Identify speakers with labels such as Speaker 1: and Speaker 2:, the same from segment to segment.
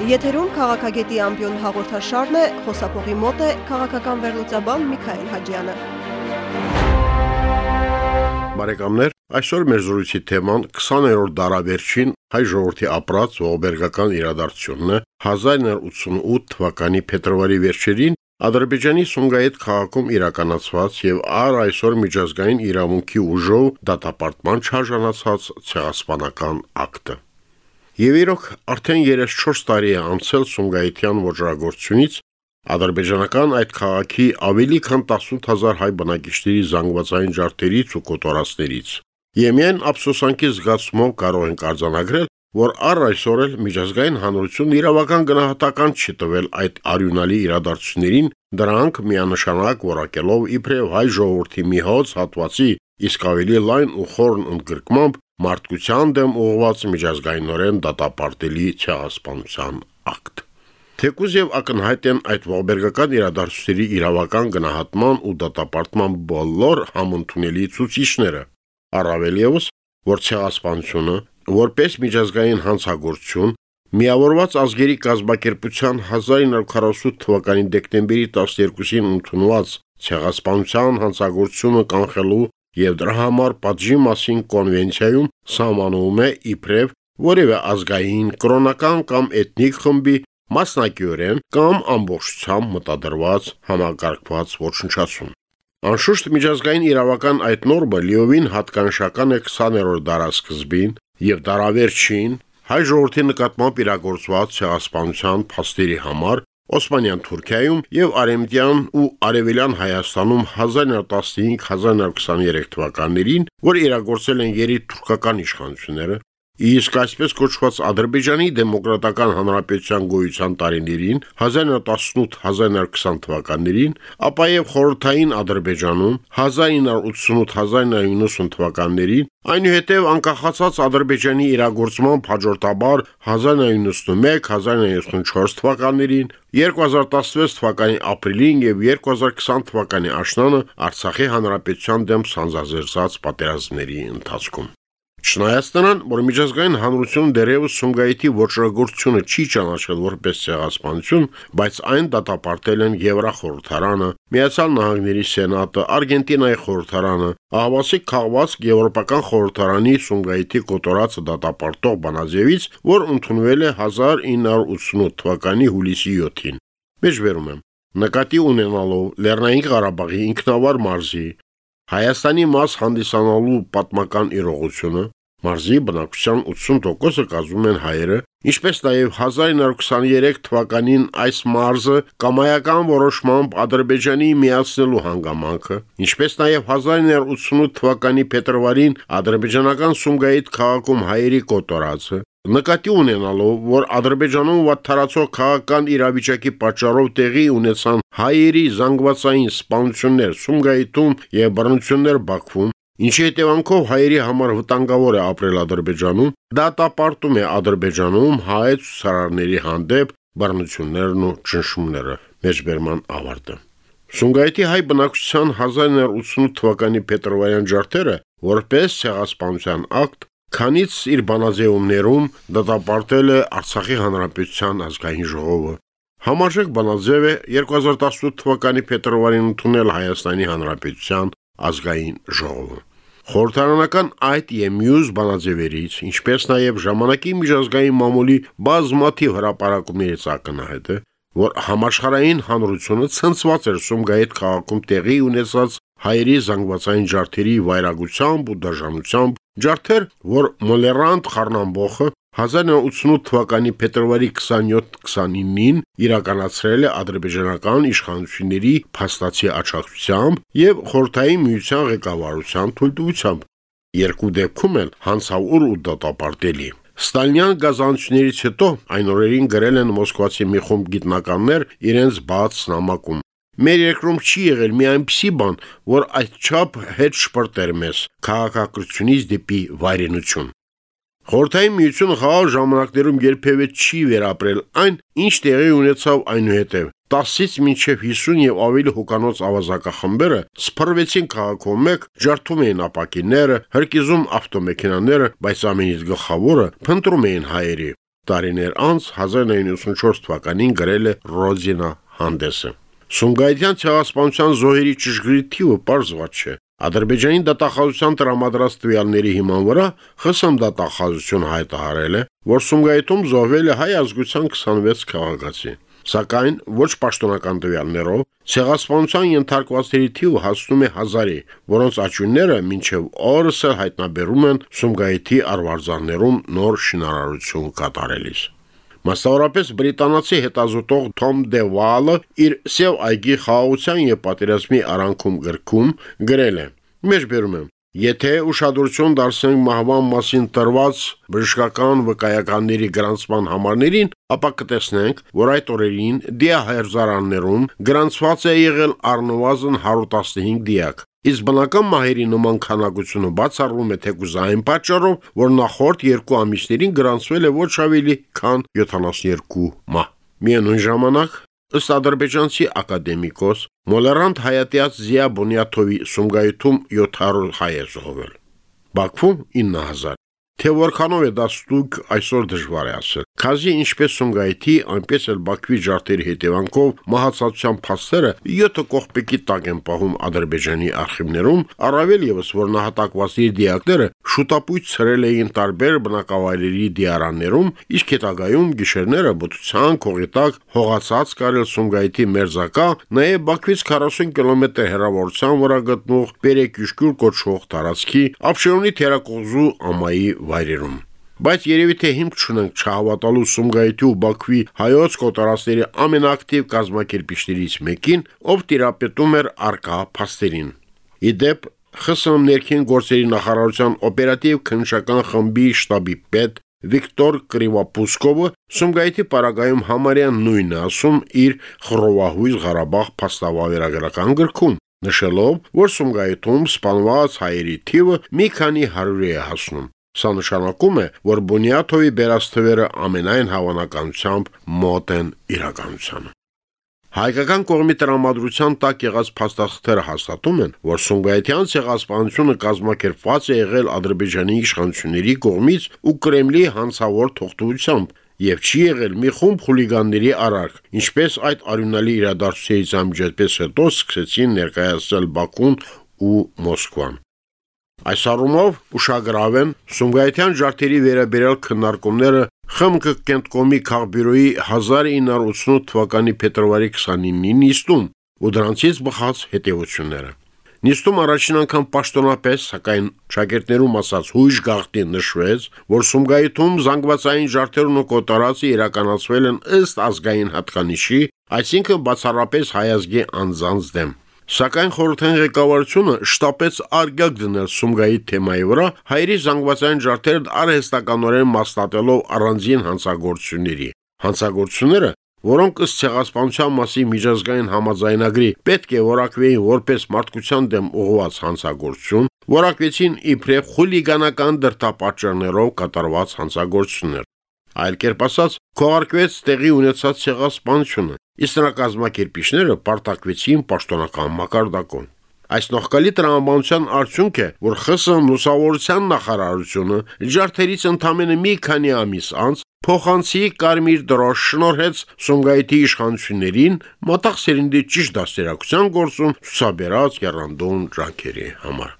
Speaker 1: Եթերում քաղաքագետի ամբիոն հաղորդաշարն է, խոսափողի մոտ է քաղաքական վերլուծաբան Միքայել Հաջյանը։
Speaker 2: Բարեկամներ, այսօր մեր զրույցի թեման 20-րդ դարավերջին հայ ժողովրդի ապրած ողբերգական իրադարձությունն է 1988 թվականի փետրվարի վերջերին Ադրբեջանի Սումգայիթ քաղաքում իրականացված եւ առ այսօր միջազգային իրավունքի ուժով դատապարտման չարժանացած ցեղասպանական ակտը։ Եվ իրոք արդեն 34 տարի է անցել Սումգայիթյան ոչռագործությունից ադրբեջանական այդ քաղաքի ավելի քան 18000 հայ բնակիչների զանգվածային ջարդերից ու կոտորածներից։ Եմեն ափսոսանքի զգացումով կարող են արձանագրել, որ առ այսօր էլ միջազգային հանրությունն իրավական գնահատական չի տվել այդ արյունալի իրադարձություններին, դրանք միանշանակ որակելով իբրև հայ ժողովրդի մի հոց հատվածի իսկ ավելի լայն ու խորն ընդգրկմամբ մարդկության դեմ ուղղված միջազգայինորեն դատապարտելի ցեղասպանության ակտ։ Թեկուզ եւ ակնհայտ են այդ ողբերգական իրադարձությունների իրավական գնահատման ու դատապարտման բոլոր համընդունելի ցուցիչները։ Առավել եւս, որ ցեղասպանությունը որպես միջազգային հանցագործություն Միավորված ազգերի կազմակերպության 1948 թվականի դեկտեմբերի 12-ին ընդունված ցեղասպանության հանցագործությունը կանխելու եւ դրա համար պատժի մասին կոնվենցիայում սահմանվում է իբրև որևէ ազգային, կրոնական կամ էթնիկ խմբի մասնակիորեն կամ ամբողջությամբ մտադրված համակարգված ոչնչացում։ Անշուշտ միջազգային իրավական այդ նորմը լիովին հատկանշական է 20-րդ դարաշրջին եւ դարավերջին հայ ժողովրդի նկատմամբ իրագործված ցեղասպանության փաստերի համար Օսմանյան Թուրքիայում եւ Արեմտյան ու Արևելյան Հայաստանում 1915-1923 թվականներին, որ իրագործել են երի թուրքական իշխանությունները, Իսկ այսպես կոչված Ադրբեջանի դեմոկրատական հանրապետության գոյության տարիներին 1918-1920 թվականներին, ապա եւ խորհրդային Ադրբեջանում 1988-1990 թվականներին, այնուհետև անկախացած Ադրբեջանի իրագործման հաջորդաբար 1991-1994 թվականներին, 2016 թվականի ապրիլին եւ 2020 թվականի աշնանը Արցախի հանրապետության դեմ սանձազերծած պատերազմների ընթացքում Չնայած նրան, որ միջազգային հանրությունը դերևս Սումգայիթի ոչռագործությունը չի ճանաչել որպես ցեղասպանություն, բայց այն դատապարտել են Եվրախորհրդարանը, Միացյալ Նահանգների Սենատը, Արգենտինայի խորհրդարանը, Ահավասիկ քաղվածք Եվրոպական խորհրդարանի Սումգայիթի կոտորածը դատապարտող բանաձևից, որ ընդունվել է 1988 թվականի հուլիսի 7-ին։ Մեջբերում եմ նկատի ունենալով Լեռնային Ղարաբաղի ինքնավար մարզի Հայաստանի մաս հանդիսանալու պատմական իրողությունը մարզի բնակչության 80%-ը կազմում են հայերը, ինչպես նաև 1923 թվականին այս մարզը կամայական որոշմամբ Ադրբեջանի միացնելու հանգամանքը, ինչպես նաև 1988 թվականի փետրվարին ադրբեջանական Սումգայիթ քաղաքում հայերի կոտորածը, Նկատի ունենալով, որ Ադրբեջանում վատթարացող քաղաքական իրավիճակի պատճառով տեղի ունեցան հայերի զանգվածային սպանություններ Սումգայիթում եւ բռնություններ Բաքվում, ինչի հետևանքով հայերի համար վտանգավոր է ապրել Ադրբեջանում, դա տապարտում է Ադրբեջանում հայ ցուցարարների հանդեպ բռնություններն ու ճնշումները։ Մեջբերման ավարտը։ Սումգայիթի հայ բնակչության 1988 թվականի փետրվարյան ջարդերը որպես ցեղասպանության ակտ Քանից իր բանաձևումներում դատապարտել է Արցախի Հանրապետության ազգային ժողովը։ Համարժեք բանաձև է 2018 թվականի փետրվարին ընդունել Հայաստանի Հանրապետության ազգային ժողովը։ Խորհրդարանական այդ եւ մյուս բանաձևերից, ինչպես նաեւ ժամանակի միջազգային մամուլի բազմաթիվ հրապարակումներից ակնհայտ է, որ համաշխարհային հանրությունը ցնցված էր Սումգայիթ քաղաքում տեղի ունեցած հայերի զանգվածային ջարդերի վայրագությամբ ու դաժանությամբ Ջարդեր, որ Մոլերանտ Խառնամբոխը 1988 թվականի փետրվարի 27-29-ին իրականացրել է ադրբեջանական իշխանությունների փաստացի աջակցությամբ եւ խորթային միության ղեկավարության թույլտվությամբ։ Երկու դեպքում էլ հանցավոր ու դատապարտելի։ Ստալինյան գազանություններից հետո այն օրերին գրել են մոսկվացի մի խումբ գիտնականներ իրենց բաց նամակում Մեր երկրում չի եղել մի այնպիսի բան, որ այդչափ հետ շպրտեր մեզ քաղաքակրթությունից դեպի վայրենություն։ Խորթային միությունը խաղաղ ժամանակներում երբևէ չի վերապրել այն, ինչ տեղի ունեցավ այնուհետև։ 10-ից մինչև 50 եւ ավելի հոկանոց ավազակախմբերը սփռվեցին քաղաքում մեկ, ջարդում էին ապակիները, հրկիզում ավտոմեքենաները, բայց ամենից գլխավորը փնտրում էին հայերի։ տարիներ անց 1994 թվականին գրել է Ռոզինա հանդեսը։ Սումգայիթյան ցեղասպանության զոհերի ճշգրիտ թիվը բարձված չէ։ Ադրբեջանի դատախազության տրամադրած տվյալների հիման վրա ԽՍՀՄ դատախազություն հայտարարել է, որ Սումգայիթում զոհվել է հայ ազգության 26 քաղաքացի։ Սակայն ոչ պաշտոնական տվյալներով ցեղասպանության ենթարկվածների թիվը հասնում է 1000-ի, որոնց աճյունները մինչև օրս հայտնաբերում են Սումգայիթի արվարձաններում նոր շինարարություն կատարելիս։ Մասնավորապես բրիտանացի հետազոտող Թոմ Դեվալը իր Սև այգի խաղաղության եւ պատերազմի արանքում գրքում գրել է. Մեջբերում եմ Եթե ուշադրություն դարձնենք մահվան մասին տրված բժշկական վկայականների գրանցման համարներին, ապա կտեսնենք, որ այդ օրերին դիահերզարաններում գրանցված է եղել առնվազն 115 դիակ, Իսկ բնական մահերի նման քանակությունը բացառվում է թեկուզ այն պատճառով, որ նախորդ երկու ամիսներին գրանցվել է ոչ ավելի քան 72 մահ։ Միևնույն ժամանակ, ըստ ադրբեջանցի ակադեմիկոս Մոլերանտ Հայատյաց Զիա Բոնյաթովի Սումգայիթում 700 հայ է զոհվել։ Բաքվում 9000, Թե որքանով է դա ստուգ այսօր դժվար է ասել։ Քազի ինչպես Սումգայիթի, այնպես էլ Բաքվի ջարդերի հետևանքով մահացածության փաստերը 7 կողպեկի տակ են պահում Ադրբեջանի արխիվներում, առավել եւս որ նահատակվածի դիակները շուտապույտ ցրել էին տարբեր բնակավայրերի դիարաններում, իսկ հետագայում գիշերները բուծության կողետակ հողացած կարել Սումգայիթի մերզակա, նաեւ Բաքվից 40 կիլոմետր հեռավորության վրա գտնող Պերեկյուշկյուր կոչվող տարածքի Աբշերոնի թերակողզու ամայի վայրերում։ Բայց երևի թե հիմք չունենք չհավատալու Սումգայիթի ու Բաքվի հայոց կոտորածների ամենաակտիվ կազմակերպիչներից մեկին, ով տիրապետում էր արկա փաստերին։ Իդեպ ԽՍՀՄ ներքին գործերի նախարարության օպերատիվ քննչական խմբի շտաբի պետ Վիկտոր Կրիվապուսկովը Սումգայիթի պարագայում համարյա նույնը ասում իր Խռովահույզ Ղարաբաղ փաստավավերագրական գրքում, նշելով, որ Սումգայիթում սպանված հայերի թիվը մի քանի հարյուր է հասնում։ Սա նշանակում է, որ Բունյաթովի բերաստվերը ամենայն հավանականությամբ մոտ են իրականությանը։ Հայկական կողմի տրամադրության տակ եղած փաստաթղթերը հաստատում են, որ Սունգայիթյան ցեղասպանությունը կազմակերպված է եղել Ադրբեջանի իշխանությունների կողմից ու Կրեմլի հանցավոր թողտվությամբ եւ չի եղել մի խումբ խուլիգանների արարք, ինչպես այդ արյունալի իրադարձությունից ամջետպես հետո սկսեցին ներկայացնել Բաքուն ու Մոսկվան։ Այս առումով ուշագրավ են Սումգայիթյան ջարդերի վերաբերյալ քննարկումները ԽՄԿ կենտկոմի քաղբյուրոյի 1988 թվականի փետրվարի 29-ի նիստում ու դրանցից բխած հետևությունները։ Նիստում առաջին անգամ պաշտոնապես, սակայն շագերտներում ասած հույժ գաղտնի նշվեց, որ Սումգայիթում զանգվածային ջարդերն ու կոտարածը իրականացվել են ըստ ազգային հատկանիշի, այսինքն բացառապես հայազգի անձանց դեմ։ Սակայն խորհրդային ղեկավարությունը շտապեց արգյակ դնել Սումգայի թեմայի վրա հայերի զանգվածային ջարդերը արհեստականորեն մասնատելով առանձին հանցագործությունների։ Հանցագործությունները որոնք ըստ ցեղասպանության մասի միջազգային համաձայնագրի պետք է որակվեին որպես մարդկության դեմ ուղղված հանցագործություն, որակվեցին իբրև խուլիգանական դրտապատճառներով կատարված հանցագործություններ։ Այլ կերպ ասած, քողարկվեց տեղի ունեցած ցեղասպանությունը, իսկ նրա կազմակերպիչները պարտակվեցին պաշտոնական մակարդակում։ Այս նողկալի տրամաբանության արդյունք է, որ ԽՍՀՄ լուսավորության նախարարությունը ջարդերից ընդամենը մի քանի ամիս անց փոխանցի կարմիր դրոշ շնորհեց Սումգայիթի իշխանություններին մտաղ սերնդի ճիշտ դաստիարակության գործում ցուսաբերած երանդոն ջանքերի համար։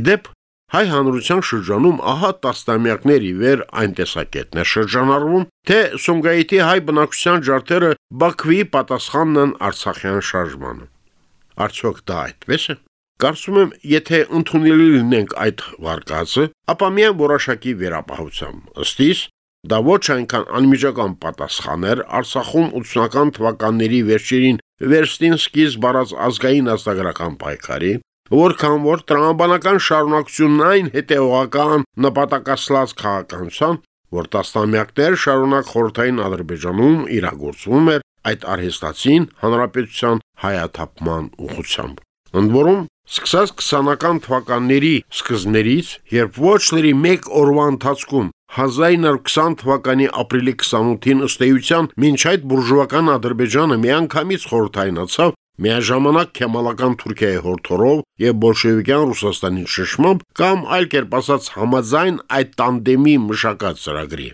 Speaker 2: Իդեպ հայ հանրության շրջանում ահա տասնամյակների վեր այն տեսակետն է շրջանառվում, թե Սումգայիթի հայ բնակչության ջարդերը Բաքվի պատասխանն են Արցախյան շարժմանը։ Արդյոք դա այդպես է։ Կարծում եմ, եթե ընդունելի լինենք այդ վարկածը, ապա միայն որոշակի վերապահությամբ։ Ըստիս Դա ոչ այնքան անմիջական պատասխան էր Արցախում 80-ական թվականների վերջերին վերստին սկիզբ առած ազգային ազգագրական պայքարի, որքան որ տրամաբանական շարունակությունն այն հետևողական նպատակասլաց քաղաքականության, որ տասնամյակներ շարունակ խորթային Ադրբեջանում իրագործվում էր այդ արհեստացին հանրապետության հայաթափման ուղղությամբ։ Ընդ որում, սկսած 20-ական թվականների սկզբներից, երբ ոչ լրի 1 օրվա ընթացքում 1920 թվականի ապրիլի 28-ին ըստ էության մինչ այդ բուրժուական Ադրբեջանը միանգամից խորթայնացավ, Միաժամանակ Քեմալական Թուրքիայի հորթորով եւ բոլշևիկյան Ռուսաստանի շշմամբ կամ այլ կերպ ասած համաձայն այդ տանդեմի մշակած ծրագրի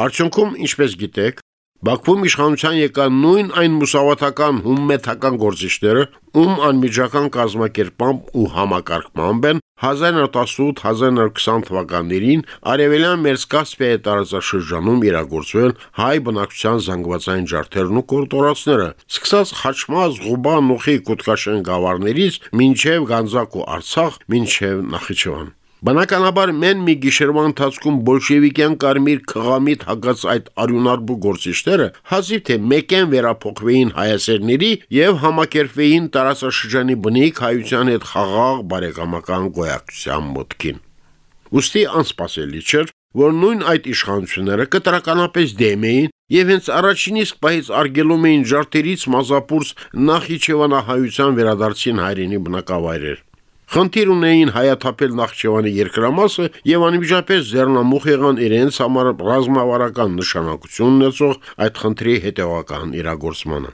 Speaker 2: Արդյունքում, ինչպես գիտեք, Բաքվում իշխանության եկան նույն այն մուսավաթական հումմետական գործիչները, ում անմիջական կազմակերպամբ ու համակարգմամբ են 1918-1920 թվականներին արևելյան Մերսկասպիայի տարածաշրջանում իրագործվել հայ բնակչության զանգվածային ջարդերն ու կորտորացները, սկսած Խաչմազ, Ղուբա, Նուխի, Կուտկաշեն գավառներից, մինչև Գանձակ ու Արցախ, մինչև Նախիջևան։ Բնականաբար մեն մի գիշերվա ընթացքում բոլշևիկյան կարմիր քղամիտ հագած այդ արյունարբու գործիչները հազիվ թե մեկեն վերափոխվեին հայասերների եւ համակերպվեին տարածաշրջանի բնիկ հայության հետ խաղաղ բարեկամական գոյակցության մտքին։ Ոստի անսպասելի չէր, որ նույն այդ իշխանությունները կտրականապես դեմ էին եւ հենց առաջին իսկ պահից արգելում էին ջարդերից մազապուրս Նախիջևանահայության վերադարձին հայրենի բնակավայրեր։ Խնդիր ունեին հայաթափել Նախճեվանի երկրամասը եւ անմիջապես ձեռնամուխ եղան իրենց համար ռազմավարական նշանակություն ունեցող այդ խնդրի հետևական իրագործմանը։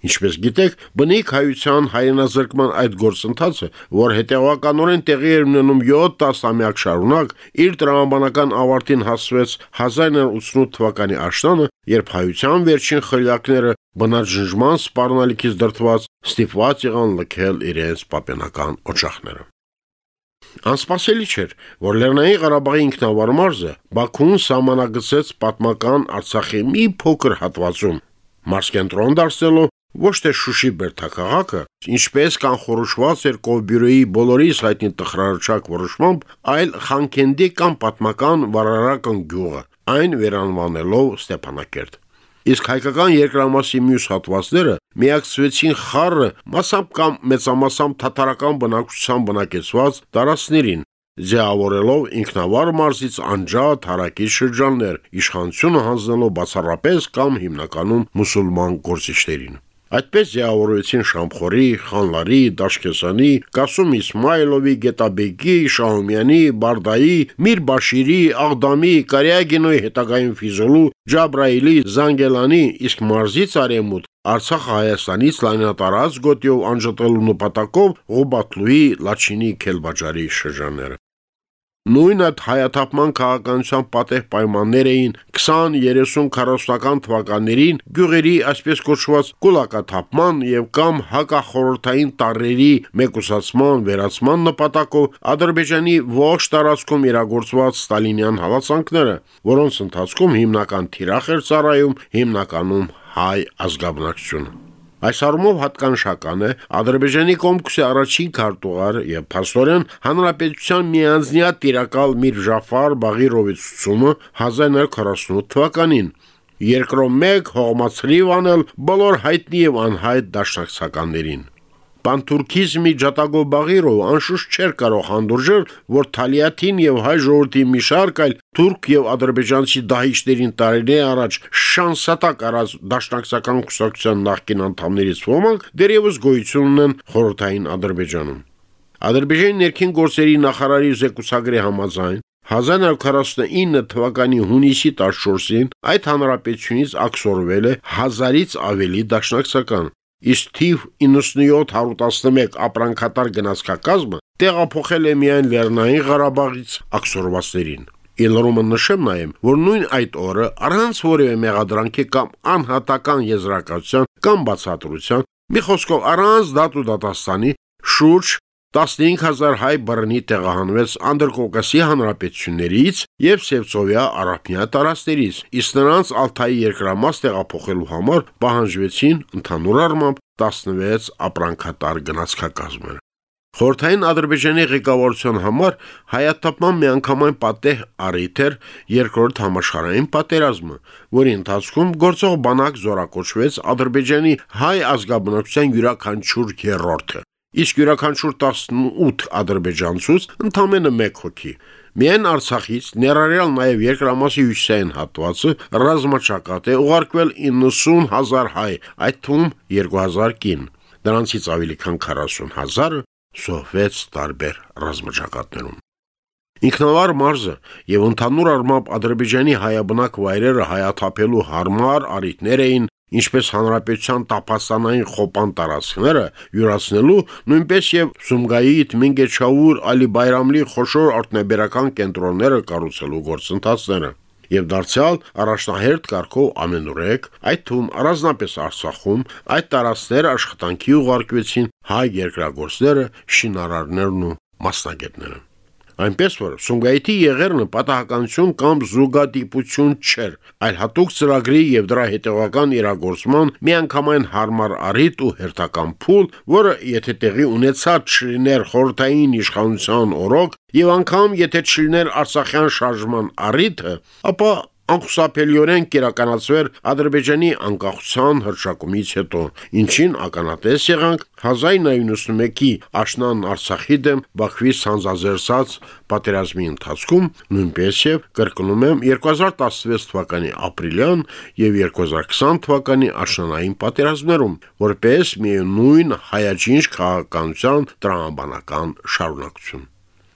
Speaker 2: Ինչպես գիտեք, բնիկ հայության հայրենազրկման այդ գործընթացը, որ հետևականորեն տեղի էր ունենում 7-10 ամյակ շարունակ, իր տրամաբանական ավարտին հասվեց 1988 թվականի աշնանը, երբ հայության վերջին խրիլակները բնաջնջման սպառնալիքից դրթված ստիպված եղան լքել իրենց պապենական օջախները։ Անսպասելի չէր, որ Լեռնային Ղարաբաղի ինքնավար մարզը Բաքուն սահմանագծեց պատմական Արցախի մի փոքր հատվածում, մարզկենտրոն դարձնելով Ոչ թե Շուշի բերթակաղաքը, ինչպես կանխորոշված էր Կովբյուրոյի բոլորիս հայտնի տխրարչակ որոշմամբ, այլ Խանքենդի կամ պատմական վարարական գյուղը, այն վերանվանելով Ստեփանակերտ։ Իսկ հայկական երկրամասի մյուս հատվածները միակցվեցին խառը մասամբ կամ մեծամասամբ թաթարական բնակչության բնակեցված տարածքներին, ձևավորելով ինքնավար մարզից անջատ հարակից շրջաններ, իշխանությունը հանձնելով բացառապես կամ հիմնականում մուսուլման գործիչներին։ Այդպես ձևավորվեցին Շամխորի, Խանլարի, Դաշկեսանի, Կասում Իսմայլովի, Գետաբեգի, Շահումյանի, Բարդայի, Միր Բաշիրի, Աղդամի, Կարիագինոյի հետագայում Ֆիզոլու, Ջաբրայիլի, Զանգելանի, իսկ մարզից արեմուտ Արցախ Հայաստանից լայնատարած գոտիով անջատելու նպատակով Ղոբատլուի, Լաչինի, Քելբաջարի շրջանները։ Նույն այդ հայաթափման քաղաքականության պատեհ պայմաններ էին 20-30-40-ական թվականներին գյուղերի այսպես կոչված կուլակաթափման եւ կամ հակախորհրդային տարրերի մեկուսացման վերացման նպատակով Ադրբեջանի ողջ տարածքում իրագործված ստալինյան հալածանքները, որոնց ընթացքում հիմնական թիրախ էր ծառայում հիմնականում հայ ազգաբնակչությունը։ Այս առումով հատկանշական է Ադրբեջանի կոմքսի առաջին քարտուղար եւ փաստորեն հանրապետության միանձնյա տիրակալ Միր Ժաֆար Բաղիրովի ցուցումը 1948 թվականին. Երկրորդ մեկ հողմացրիվ անել բոլոր հայտնի եւ անհայտ դաշնակցականներին։ Պանթուրքիզմի ջատագո Բաղիրով անշուշտ չէր կարող հանդուրժել, որ Թալիաթին եւ հայ ժողովրդի մի շարք այլ թուրք եւ ադրբեջանցի դահիճներին տարիներ առաջ շանսատակ արած դաշնակցական կուսակցության նախկին անդամներից ոմանք դերևս գոյություն ունեն խորհրդային Ադրբեջանում։ Ադրբեջանի ներքին գործերի նախարարի զեկուցագրի համաձայն 1949 թվականի հունիսի 14-ին այդ հանրապետությունից աքսորվել է 1000-ից ավելի դաշնակցական, իսկ թիվ 9711 ապրանքատար գնացքակազմը տեղափոխել է միայն Լեռնային Ղարաբաղից աքսորվածներին։ Իլրոմը նշեմ նաև, որ նույն այդ օրը առանց որևէ մեղադրանքի կամ անհատական եզրակացության կամ բացատրության, մի խոսքով առանց դատու դատաստանի շուրջ 15000 հայ բռնի տեղահանվեց Անդրկովկասի հանրապետություններից եւ Սևծովյա արաբնյա տարածքներից, իսկ նրանց Ալթայի երկրամաս տեղափոխելու համար պահանջվեցին ընդհանուր առմամբ 16 ապրանքատար գնացքակազմեր։ Խորթային Ադրբեջանի ղեկավարության համար հայաթափման միանգամայն պատեհ առիթ էր երկրորդ համաշխարհային պատերազմը, որի ընթացքում գործող բանակ զորակոչվեց Ադրբեջանի հայ ազգաբնակության յուրաքանչյուր երրորդը իսկ յուրաքանչյուր 18 ադրբեջանցուց ընդամենը 1 հոգի։ Միայն Արցախից ներառյալ նաև երկրամասի հյուսիսային հատվածը ռազմաճակատ է ուղարկվել 90000 հայ, այդ թվում 2000 կին։ Դրանցից ավելի քան 40000-ը սովվեց տարբեր ռազմաճակատներում։ Ինքնավար մարզը եւ ընդհանուր առմամբ Ադրբեջանի հայաբնակ վայրերը հայաթափելու հարմար արիտներ էին ինչպես հանրապետության տապաստանային խոպան տարածքները յուրացնելու, նույնպես եւ Սումգայիթ, Մինգեչաուր, Ալի Բայրամլի խոշոր արտնեբերական կենտրոնները կառուցելու գործընթացները։ եւ դարձյալ առաջնահերթ կարգով ամենուրեք, այդ թվում առանձնապես Արցախում այդ տարածքները աշխատանքի ուղարկվեցին հայ երկրագործները, շինարարներն ու մասնագետները։ Այնպես որ Սումգայիթի եղերնը պատահականություն կամ զուգադիպություն չէր, այլ հատուկ ծրագրի եւ դրա հետևական իրագործման միանգամայն հարմար առիթ ու հերթական փուլ, որը եթե տեղի ունեցած չլիներ խորթային իշխանության օրոք եւ անգամ եթե չլիներ Արցախյան շարժման առիթը, ապա անխուսափելիորեն կիրականացվեր Ադրբեջանի անկախության հրճակումից հետո, ինչին ականատես եղանք 1991-ի աշնան Արցախի դեմ Բաքվի սանձազերծած պատերազմի ընթացքում, նույնպես եւ կրկնում եմ 2016 թվականի ապրիլյան եւ 2020 թվականի աշնանային պատերազմներում, որպես միևնույն հայաճինչ քաղաքականության տրամաբանական շարունակություն։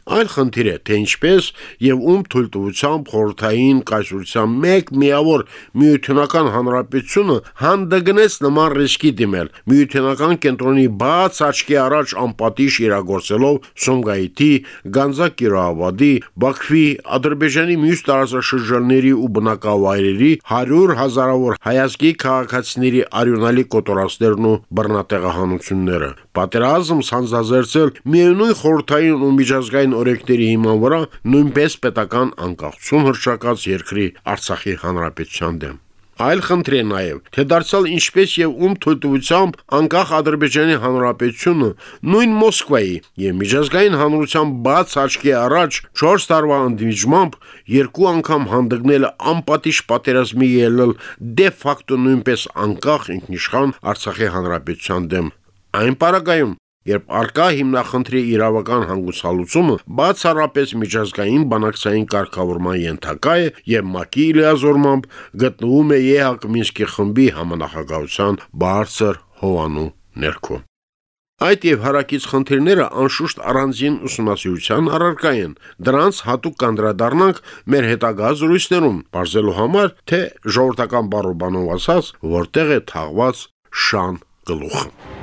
Speaker 2: Այլ խնդիր է, թե ինչպես եւ ում թույլտվությամբ խորթային կայսրության մեկ միավոր միութենական հանրապետությունը հանդգնեց նման ռիսկի դիմել։ Միութենական կենտրոնի բաց աչքի առաջ անպատիժ իրագործելով Սոմգայիթի, Գանձա Կիրովադի, Բաքվի, Ադրբեջանի մյուս տարածաշրջանների ու բնակավայրերի 100 հազարավոր հայազգի քաղաքացիների արյունալի կոտորածներն ու բռնատեղահանությունները։ Պատերազմ սանձազերծել միևնույն խորթային ու միջազգային օրենքների հիման վրա նույնպես պետական անկախություն հրճակած երկրի Արցախի հանրապետության դեմ։ Այլ խնդրի նաև, թե դարձյալ ինչպես եւ ում թույլտվությամբ անկախ Ադրբեջանի Հանրապետությունը նույն Մոսկվայի եւ միջազգային հանրության բաց աչքի առաջ 4 տարվա ընդդիմությամբ երկու անգամ հանդգնել անպատիժ պատերազմի ելնել դե ֆակտո նույնպես անկախ ինքնիշխան Արցախի Հանրապետության դեմ։ Այն պարագայում երբ արկա հիմնախնդրի իրավական հանգուցալուծումը բացառապես միջազգային բանակցային կարգավորման ենթակա է եւ ՄԱԿ-ի լիազորմամբ գտնվում է ԵՀԿ Մինսկի խմբի համանախագահության բարձր հովանու ներքո։ Այդ եւ հարակից խնդիրները անշուշտ առանձին ուսումնասիրության առարկա են։ Դրանց հատուկ կանդրադառնանք մեր հետագա զրույցներում, բարձելու համար, թե ժողովրդական բառով բանով ասած, որտեղ է թաղված շան գլուխը։